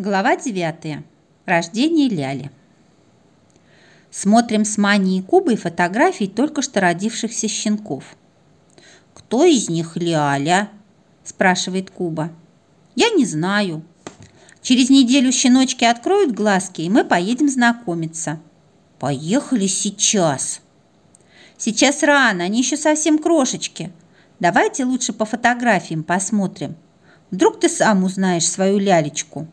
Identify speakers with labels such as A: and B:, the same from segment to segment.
A: Глава 9. Рождение Ляли. Смотрим с Маней и Кубой фотографии только что родившихся щенков. «Кто из них Ляля?» – спрашивает Куба. «Я не знаю. Через неделю щеночки откроют глазки, и мы поедем знакомиться». «Поехали сейчас». «Сейчас рано, они еще совсем крошечки. Давайте лучше по фотографиям посмотрим. Вдруг ты сам узнаешь свою лялечку».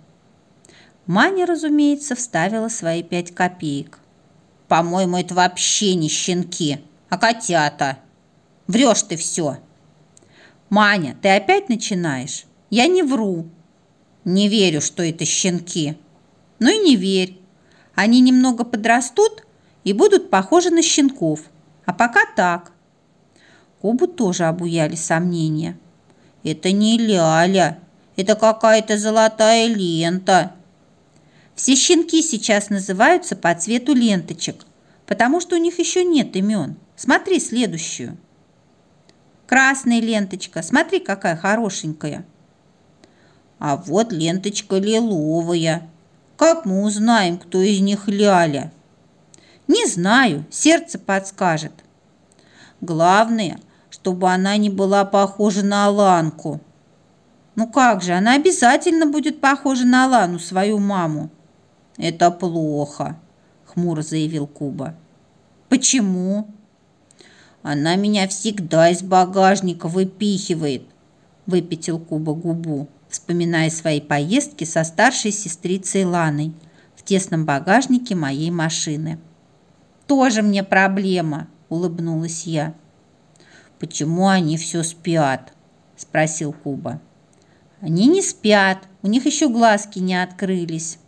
A: Маня, разумеется, вставила свои пять копеек. «По-моему, это вообще не щенки, а котята. Врешь ты все!» «Маня, ты опять начинаешь? Я не вру!» «Не верю, что это щенки!» «Ну и не верь. Они немного подрастут и будут похожи на щенков. А пока так». Кубу тоже обуяли сомнения. «Это не ляля, это какая-то золотая лента!» Все щенки сейчас называются по цвету ленточек, потому что у них еще нет имен. Смотри следующую. Красная ленточка, смотри, какая хорошенькая. А вот ленточка лиловая. Как мы узнаем, кто из них Ляля? Не знаю, сердце подскажет. Главное, чтобы она не была похожа на Аланку. Ну как же, она обязательно будет похожа на Алану, свою маму. «Это плохо», – хмуро заявил Куба. «Почему?» «Она меня всегда из багажника выпихивает», – выпятил Куба губу, вспоминая свои поездки со старшей сестрицей Ланой в тесном багажнике моей машины. «Тоже мне проблема», – улыбнулась я. «Почему они все спят?» – спросил Куба. «Они не спят, у них еще глазки не открылись».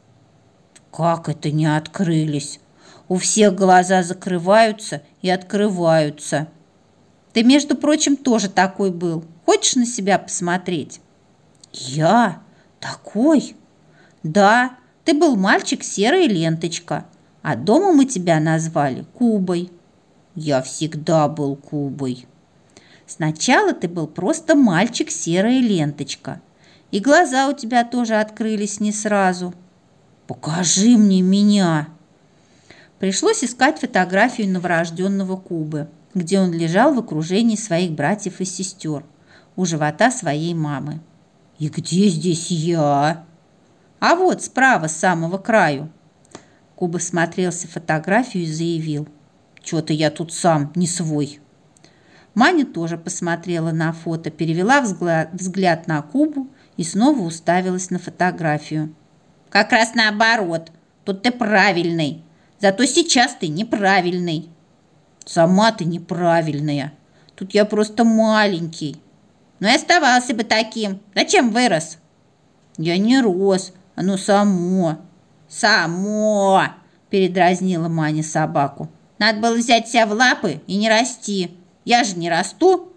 A: Как это не открылись? У всех глаза закрываются и открываются. Ты, между прочим, тоже такой был. Хочешь на себя посмотреть? Я? Такой? Да, ты был мальчик серая ленточка, а дома мы тебя назвали Кубой. Я всегда был Кубой. Сначала ты был просто мальчик серая ленточка, и глаза у тебя тоже открылись не сразу – «Покажи мне меня!» Пришлось искать фотографию новорожденного Кубы, где он лежал в окружении своих братьев и сестер у живота своей мамы. «И где здесь я?» «А вот справа, с самого краю». Куба смотрелся фотографию и заявил. «Чего-то я тут сам не свой». Маня тоже посмотрела на фото, перевела взгляд на Кубу и снова уставилась на фотографию. Как раз наоборот. Тут ты правильный. Зато сейчас ты неправильный. Сама ты неправильная. Тут я просто маленький. Ну и оставался бы таким. Зачем вырос? Я не рос, оно само. Само, передразнила Маня собаку. Надо было взять себя в лапы и не расти. Я же не расту,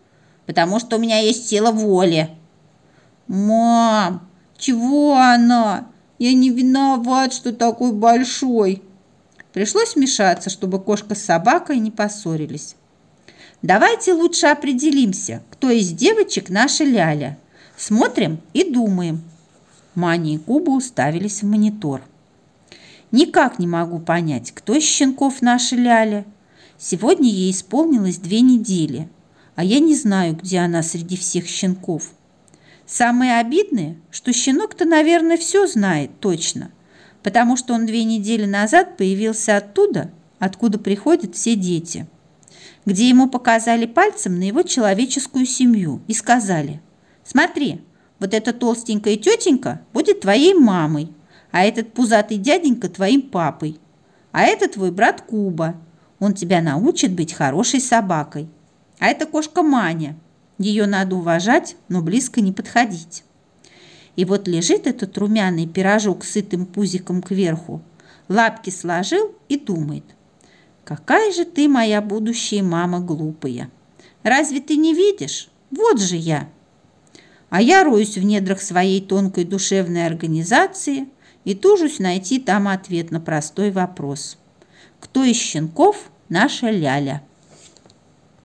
A: потому что у меня есть сила воли. Мам, чего она? Я не виноват, что такой большой. Пришлось вмешаться, чтобы кошка с собакой не поссорились. Давайте лучше определимся, кто из девочек наша Ляля. Смотрим и думаем. Маня и Куба уставились в монитор. Никак не могу понять, кто из щенков наша Ляля. Сегодня ей исполнилось две недели, а я не знаю, где она среди всех щенков. Самое обидное, что щенок-то, наверное, все знает точно, потому что он две недели назад появился оттуда, откуда приходят все дети, где ему показали пальцем на его человеческую семью и сказали, «Смотри, вот эта толстенькая тетенька будет твоей мамой, а этот пузатый дяденька твоим папой, а это твой брат Куба, он тебя научит быть хорошей собакой, а это кошка Маня – ее надо уважать, но близко не подходить. И вот лежит этот румяный пирожок с сытым пузиком кверху, лапки сложил и думает. «Какая же ты, моя будущая мама, глупая! Разве ты не видишь? Вот же я!» А я роюсь в недрах своей тонкой душевной организации и тужусь найти там ответ на простой вопрос. Кто из щенков наша Ляля?